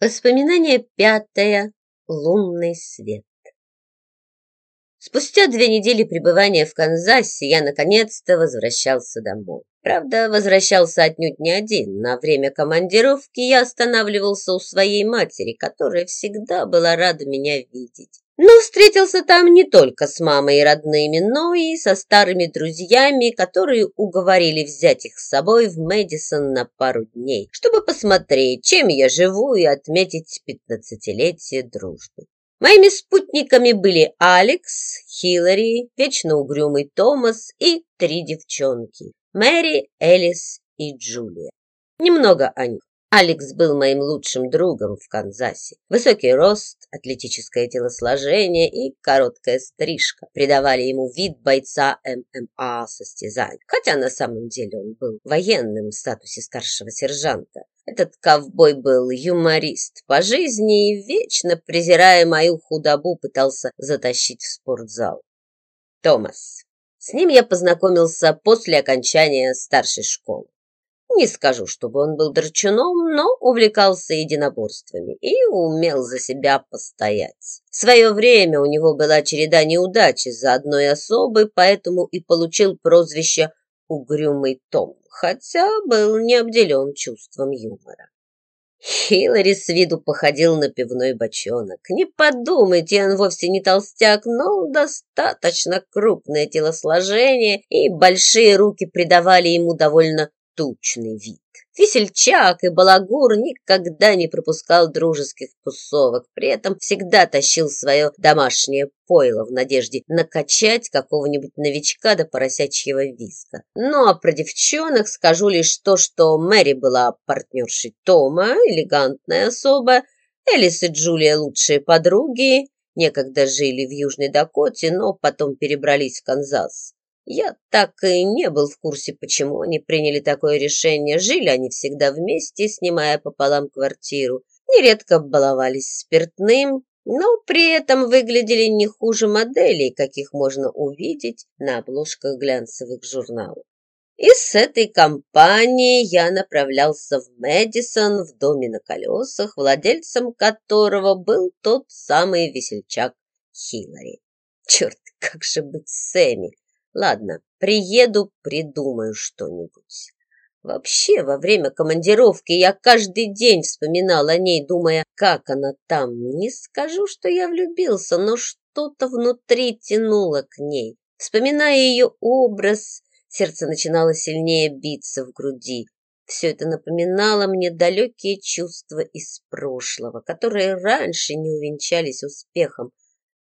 Воспоминание пятое. Лунный свет. Спустя две недели пребывания в Канзасе я наконец-то возвращался домой. Правда, возвращался отнюдь не один. На время командировки я останавливался у своей матери, которая всегда была рада меня видеть. Но встретился там не только с мамой и родными, но и со старыми друзьями, которые уговорили взять их с собой в Мэдисон на пару дней, чтобы посмотреть, чем я живу и отметить пятнадцатилетие дружбы. Моими спутниками были Алекс, Хиллари, вечно угрюмый Томас и три девчонки – Мэри, Элис и Джулия. Немного о них. Алекс был моим лучшим другом в Канзасе. Высокий рост, атлетическое телосложение и короткая стрижка придавали ему вид бойца ММА состязаний, хотя на самом деле он был военным в статусе старшего сержанта. Этот ковбой был юморист по жизни и, вечно презирая мою худобу, пытался затащить в спортзал. Томас. С ним я познакомился после окончания старшей школы. Не скажу, чтобы он был драчуном, но увлекался единоборствами и умел за себя постоять. В свое время у него была череда неудач из-за одной особы, поэтому и получил прозвище «Угрюмый Том», хотя был не обделен чувством юмора. Хиллари с виду походил на пивной бочонок. Не подумайте, он вовсе не толстяк, но достаточно крупное телосложение и большие руки придавали ему довольно тучный вид. Весельчак и балагур никогда не пропускал дружеских тусовок, при этом всегда тащил свое домашнее пойло в надежде накачать какого-нибудь новичка до поросячьего виска. Ну а про девчонок скажу лишь то, что Мэри была партнершей Тома, элегантная особа, Элис и Джулия лучшие подруги, некогда жили в Южной Дакоте, но потом перебрались в Канзас. Я так и не был в курсе, почему они приняли такое решение. Жили они всегда вместе, снимая пополам квартиру. Нередко баловались спиртным, но при этом выглядели не хуже моделей, каких можно увидеть на обложках глянцевых журналов. И с этой компанией я направлялся в Мэдисон в доме на колесах, владельцем которого был тот самый весельчак Хиллари. Черт, как же быть с? Ладно, приеду, придумаю что-нибудь. Вообще, во время командировки я каждый день вспоминал о ней, думая, как она там. Не скажу, что я влюбился, но что-то внутри тянуло к ней. Вспоминая ее образ, сердце начинало сильнее биться в груди. Все это напоминало мне далекие чувства из прошлого, которые раньше не увенчались успехом,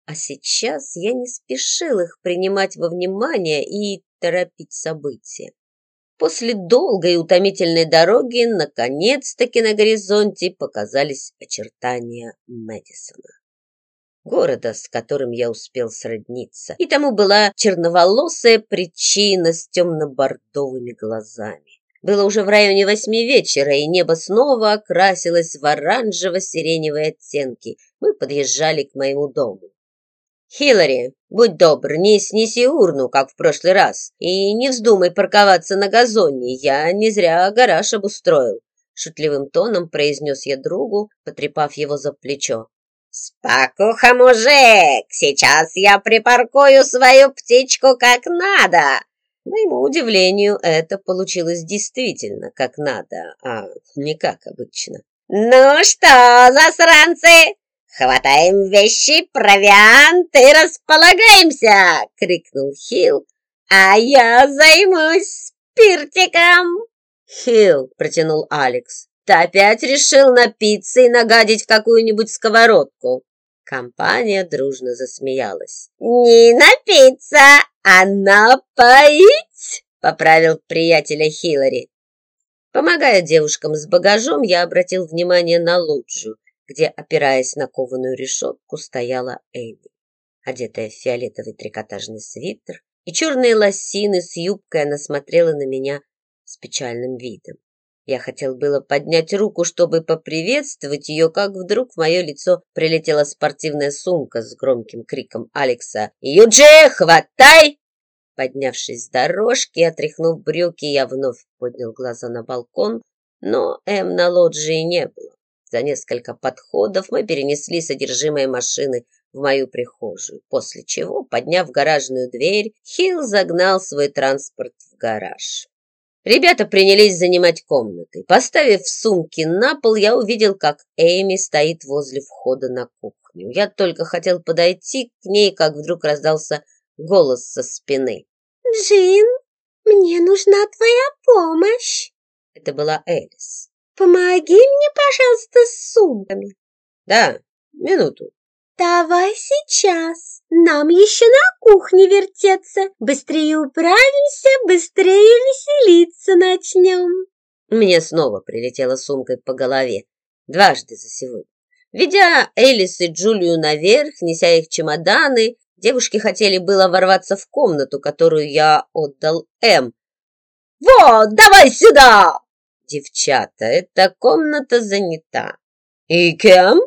а сейчас я не спешил их принимать во внимание и торопить события. После долгой и утомительной дороги наконец-таки на горизонте показались очертания Мэдисона. Города, с которым я успел сродниться. И тому была черноволосая причина с темно-бордовыми глазами. Было уже в районе восьми вечера, и небо снова окрасилось в оранжево-сиреневые оттенки. Мы подъезжали к моему дому. «Хиллари, будь добр, не снеси урну, как в прошлый раз, и не вздумай парковаться на газоне, я не зря гараж обустроил», шутливым тоном произнес я другу, потрепав его за плечо. «Спокуха, мужик! Сейчас я припаркую свою птичку как надо!» Моему удивлению, это получилось действительно как надо, а не как обычно. «Ну что, засранцы, «Хватаем вещи, провиант и располагаемся!» — крикнул Хилл. «А я займусь спиртиком!» «Хилл!» — протянул Алекс. «Ты опять решил напиться и нагадить в какую-нибудь сковородку?» Компания дружно засмеялась. «Не напиться, а напоить!» — поправил приятеля Хиллари. Помогая девушкам с багажом, я обратил внимание на лоджию где, опираясь на кованую решетку, стояла Эми, одетая в фиолетовый трикотажный свитер и черные лосины с юбкой, она смотрела на меня с печальным видом. Я хотел было поднять руку, чтобы поприветствовать ее, как вдруг в мое лицо прилетела спортивная сумка с громким криком Алекса «Юджи, хватай!» Поднявшись с дорожки и отряхнув брюки, я вновь поднял глаза на балкон, но Эм на лоджии не было. За несколько подходов мы перенесли содержимое машины в мою прихожую, после чего, подняв гаражную дверь, Хилл загнал свой транспорт в гараж. Ребята принялись занимать комнаты. Поставив сумки на пол, я увидел, как Эми стоит возле входа на кухню. Я только хотел подойти к ней, как вдруг раздался голос со спины. «Джин, мне нужна твоя помощь!» Это была Элис. «Помоги мне, пожалуйста, с сумками!» «Да, минуту!» «Давай сейчас. Нам еще на кухне вертеться. Быстрее управимся, быстрее веселиться начнем». Мне снова прилетела сумкой по голове. Дважды за сегодня. Ведя Элис и Джулию наверх, неся их чемоданы, девушки хотели было ворваться в комнату, которую я отдал М. «Вот, давай сюда!» «Девчата, эта комната занята». «И кем?»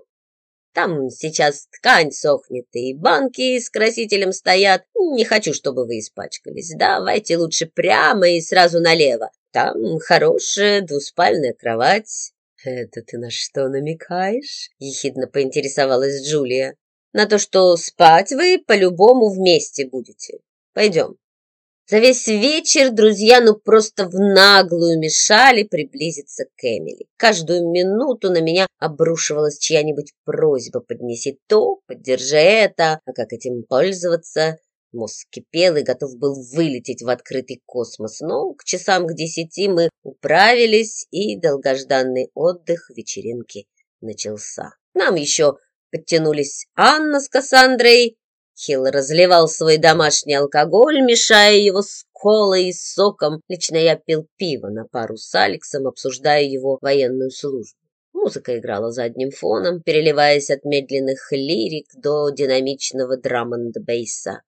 Там сейчас ткань сохнет, и банки с красителем стоят. Не хочу, чтобы вы испачкались. Давайте лучше прямо и сразу налево. Там хорошая двуспальная кровать. Это ты на что намекаешь? Ехидно поинтересовалась Джулия. На то, что спать вы по-любому вместе будете. Пойдем. За весь вечер друзья ну просто в наглую мешали приблизиться к Эмили. Каждую минуту на меня обрушивалась чья-нибудь просьба «поднеси то, поддержи это», а как этим пользоваться? Мозг кипел и готов был вылететь в открытый космос, но к часам к десяти мы управились, и долгожданный отдых вечеринки начался. Нам еще подтянулись Анна с Кассандрой, Хилл разливал свой домашний алкоголь, мешая его с колой и соком. Лично я пил пиво на пару с Алексом, обсуждая его военную службу. Музыка играла задним фоном, переливаясь от медленных лирик до динамичного драм-н-бейса.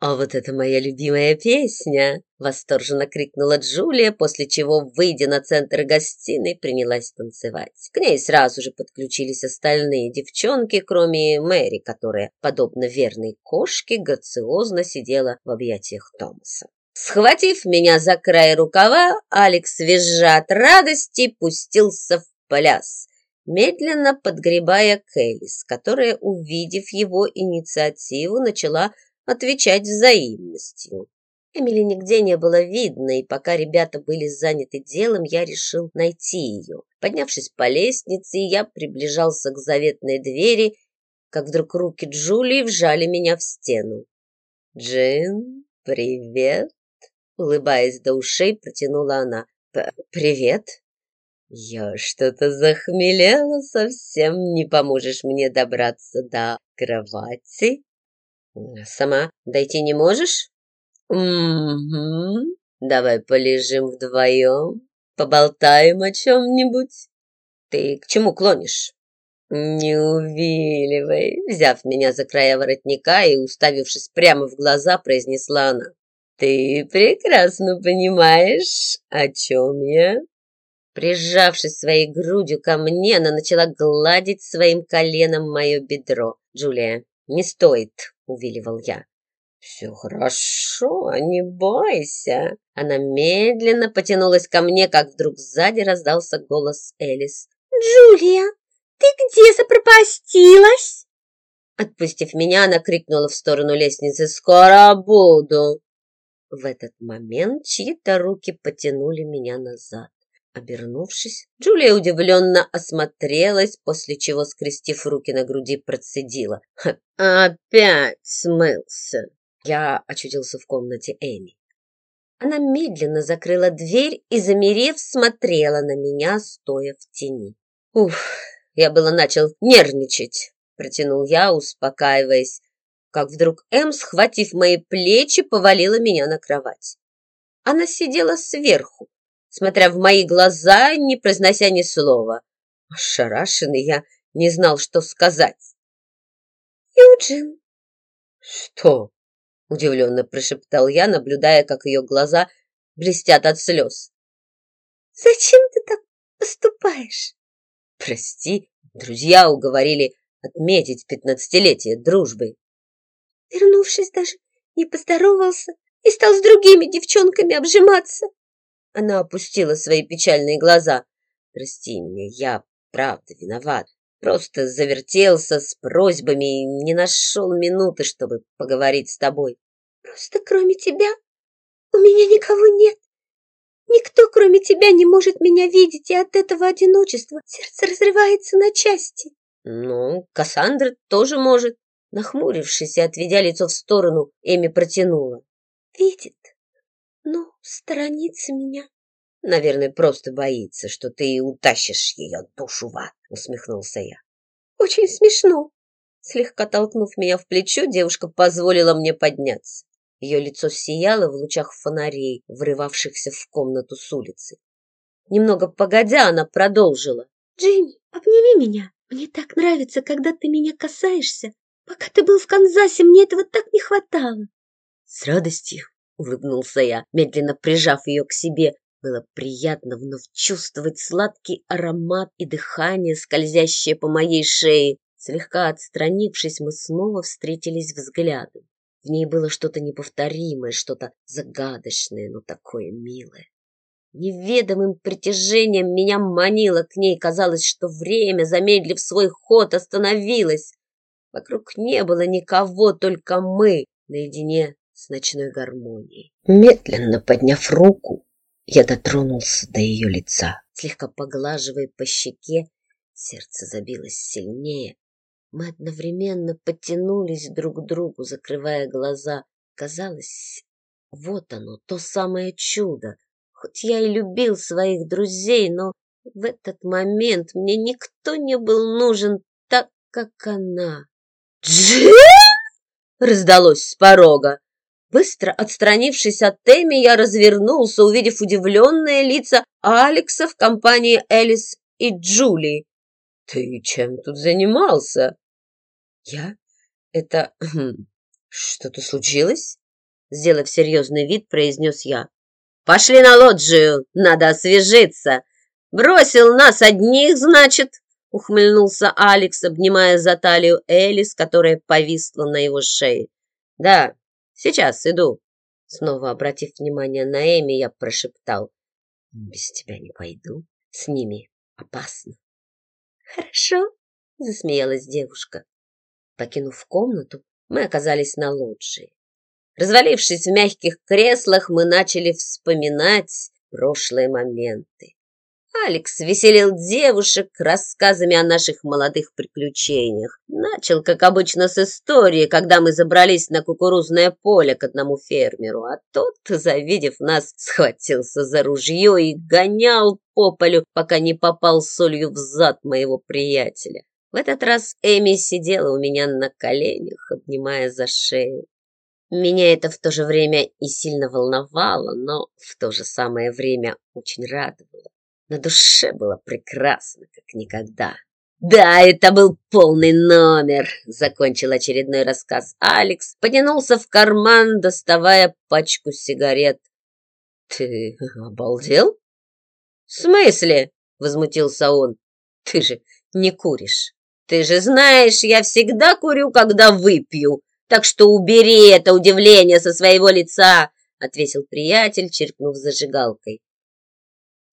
«А вот это моя любимая песня!» — восторженно крикнула Джулия, после чего, выйдя на центр гостиной, принялась танцевать. К ней сразу же подключились остальные девчонки, кроме Мэри, которая, подобно верной кошке, грациозно сидела в объятиях Томаса. Схватив меня за край рукава, Алекс, визжа от радости, пустился в пляс, медленно подгребая Кэлис, которая, увидев его инициативу, начала отвечать взаимностью. Эмили нигде не было видно, и пока ребята были заняты делом, я решил найти ее. Поднявшись по лестнице, я приближался к заветной двери, как вдруг руки Джулии вжали меня в стену. «Джин, привет!» Улыбаясь до ушей, протянула она. «Привет!» «Я что-то захмелела, совсем не поможешь мне добраться до кровати?» Сама дойти не можешь? Угу. Давай полежим вдвоем, поболтаем о чем-нибудь. Ты к чему клонишь? Не увиливай, взяв меня за края воротника и уставившись прямо в глаза, произнесла она. Ты прекрасно понимаешь, о чем я? Прижавшись своей грудью ко мне, она начала гладить своим коленом мое бедро. Джулия, не стоит, увиливал я. «Все хорошо, не бойся!» Она медленно потянулась ко мне, как вдруг сзади раздался голос Элис. «Джулия, ты где запропастилась?» Отпустив меня, она крикнула в сторону лестницы «Скоро буду!» В этот момент чьи-то руки потянули меня назад. Обернувшись, Джулия удивленно осмотрелась, после чего, скрестив руки на груди, процедила. «Опять смылся!» Я очутился в комнате Эми. Она медленно закрыла дверь и, замерев, смотрела на меня, стоя в тени. «Уф, я было начал нервничать», — протянул я, успокаиваясь, как вдруг Эм, схватив мои плечи, повалила меня на кровать. Она сидела сверху, смотря в мои глаза, не произнося ни слова. Ошарашенный я не знал, что сказать. «Юджин!» «Что?» — удивленно прошептал я, наблюдая, как ее глаза блестят от слез. «Зачем ты так поступаешь?» «Прости, друзья уговорили отметить пятнадцатилетие дружбы». Вернувшись, даже не поздоровался и стал с другими девчонками обжиматься. Она опустила свои печальные глаза. «Прости меня, я правда виноват. Просто завертелся с просьбами и не нашел минуты, чтобы поговорить с тобой. Просто кроме тебя у меня никого нет. Никто, кроме тебя, не может меня видеть, и от этого одиночества сердце разрывается на части. Ну, Кассандра тоже может. Нахмурившись и отведя лицо в сторону, Эми протянула. Видит, но сторонится меня. Наверное, просто боится, что ты утащишь ее душу в ад, усмехнулся я. Очень смешно. Слегка толкнув меня в плечо, девушка позволила мне подняться. Ее лицо сияло в лучах фонарей, врывавшихся в комнату с улицы. Немного погодя, она продолжила. «Джимми, обними меня. Мне так нравится, когда ты меня касаешься. Пока ты был в Канзасе, мне этого так не хватало». «С радостью», — улыбнулся я, медленно прижав ее к себе. Было приятно вновь чувствовать сладкий аромат и дыхание, скользящее по моей шее. Слегка отстранившись, мы снова встретились взглядом. В ней было что-то неповторимое, что-то загадочное, но такое милое. Неведомым притяжением меня манило к ней. Казалось, что время, замедлив свой ход, остановилось. Вокруг не было никого, только мы, наедине с ночной гармонией. Медленно подняв руку, я дотронулся до ее лица. Слегка поглаживая по щеке, сердце забилось сильнее. Мы одновременно подтянулись друг к другу, закрывая глаза. Казалось, вот оно, то самое чудо. Хоть я и любил своих друзей, но в этот момент мне никто не был нужен так, как она. «Джин!» — раздалось с порога. Быстро отстранившись от Тэмми, я развернулся, увидев удивленные лица Алекса в компании Элис и Джулии. «Ты чем тут занимался?» «Я? Это... Хм, что-то случилось?» Сделав серьезный вид, произнес я. «Пошли на лоджию, надо освежиться. Бросил нас одних, значит?» Ухмыльнулся Алекс, обнимая за талию Элис, которая повисла на его шее. «Да, сейчас иду». Снова обратив внимание на Эми, я прошептал. «Без тебя не пойду. С ними опасно». «Хорошо», — засмеялась девушка. Покинув комнату, мы оказались на лоджии. Развалившись в мягких креслах, мы начали вспоминать прошлые моменты. Алекс веселил девушек рассказами о наших молодых приключениях. Начал, как обычно, с истории, когда мы забрались на кукурузное поле к одному фермеру, а тот, завидев нас, схватился за ружье и гонял по полю, пока не попал солью в зад моего приятеля. В этот раз Эми сидела у меня на коленях, обнимая за шею. Меня это в то же время и сильно волновало, но в то же самое время очень радовало. На душе было прекрасно, как никогда. «Да, это был полный номер!» — закончил очередной рассказ Алекс, потянулся в карман, доставая пачку сигарет. «Ты обалдел?» «В смысле?» — возмутился он. «Ты же не куришь!» Ты же знаешь, я всегда курю, когда выпью, так что убери это удивление со своего лица, ответил приятель, черкнув зажигалкой.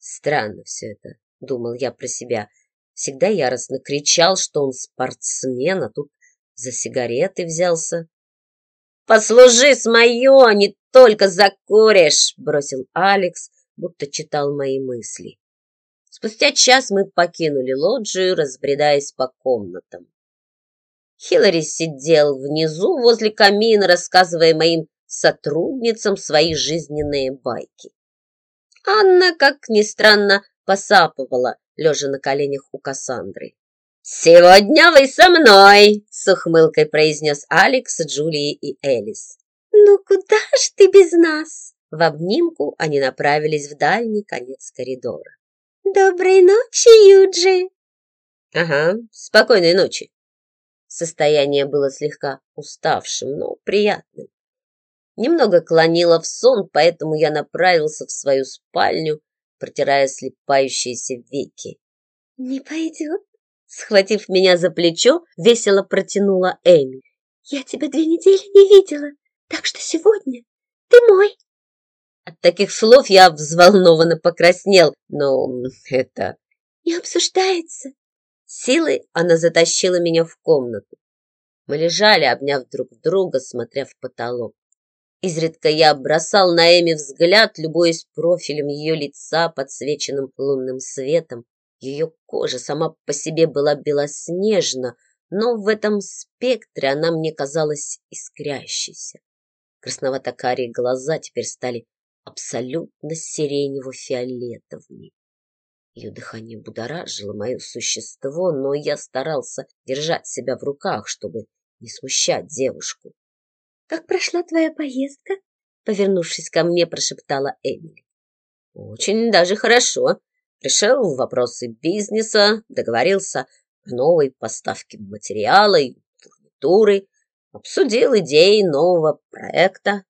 Странно все это, думал я про себя. Всегда яростно кричал, что он спортсмен, а тут за сигареты взялся. «Послужи с мое, не только закуришь!» — бросил Алекс, будто читал мои мысли. Спустя час мы покинули лоджию, разбредаясь по комнатам. Хиллари сидел внизу возле камина, рассказывая моим сотрудницам свои жизненные байки. Анна, как ни странно, посапывала, лежа на коленях у Кассандры. «Сегодня вы со мной!» — с ухмылкой произнес Алекс, Джулии и Элис. «Ну куда ж ты без нас?» В обнимку они направились в дальний конец коридора. «Доброй ночи, Юджи!» «Ага, спокойной ночи!» Состояние было слегка уставшим, но приятным. Немного клонило в сон, поэтому я направился в свою спальню, протирая слепающиеся веки. «Не пойдет?» Схватив меня за плечо, весело протянула Эми. «Я тебя две недели не видела, так что сегодня ты мой!» От таких слов я взволнованно покраснел, но это... Не обсуждается. Силой она затащила меня в комнату. Мы лежали, обняв друг друга, смотря в потолок. Изредка я бросал на Эми взгляд, любуясь профилем ее лица, подсвеченным лунным светом. Ее кожа сама по себе была белоснежна, но в этом спектре она мне казалась искрящейся. Красновато-карие глаза теперь стали абсолютно сиренево-фиолетовыми. Ее дыхание будоражило мое существо, но я старался держать себя в руках, чтобы не смущать девушку. «Как прошла твоя поездка?» Повернувшись ко мне, прошептала Эмили. «Очень даже хорошо. Решил вопросы бизнеса, договорился о новой поставке материала и фурнитуры, обсудил идеи нового проекта».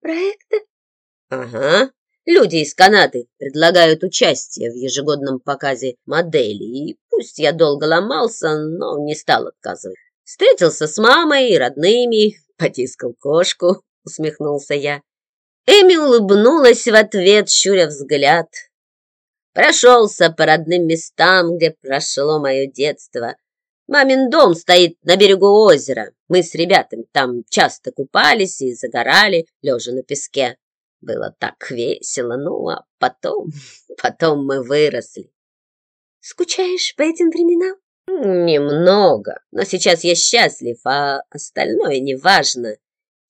«Проекта?» «Ага. Люди из Канады предлагают участие в ежегодном показе моделей, и пусть я долго ломался, но не стал отказывать. Встретился с мамой и родными, потискал кошку, усмехнулся я. Эми улыбнулась в ответ, щуря взгляд. Прошелся по родным местам, где прошло мое детство. Мамин дом стоит на берегу озера. Мы с ребятами там часто купались и загорали, лежа на песке. Было так весело, ну а потом, потом мы выросли. Скучаешь по этим временам? Немного, но сейчас я счастлив, а остальное неважно.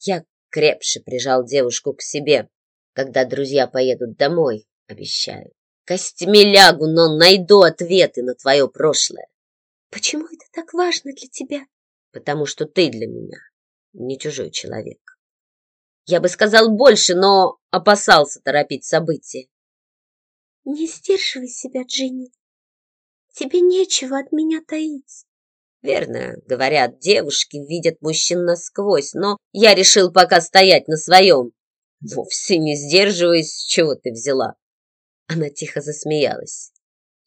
Я крепше прижал девушку к себе, когда друзья поедут домой, обещаю. Костями лягу, но найду ответы на твое прошлое. Почему это так важно для тебя? Потому что ты для меня не чужой человек. Я бы сказал больше, но опасался торопить события. Не сдерживай себя, Джинни. Тебе нечего от меня таить. Верно, говорят, девушки видят мужчин насквозь, но я решил пока стоять на своем. Вовсе не сдерживаясь, с чего ты взяла. Она тихо засмеялась.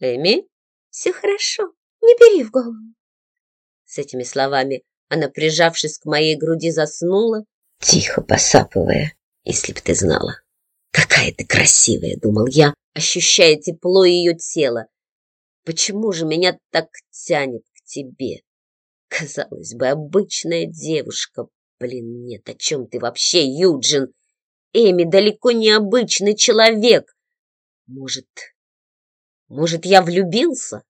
Эми? Все хорошо, не бери в голову. С этими словами она, прижавшись к моей груди, заснула, тихо посапывая, если б ты знала. Какая ты красивая, думал я, ощущая тепло ее тела. Почему же меня так тянет к тебе? Казалось бы, обычная девушка. Блин, нет, о чем ты вообще, Юджин? Эми далеко не обычный человек. Может, может, я влюбился?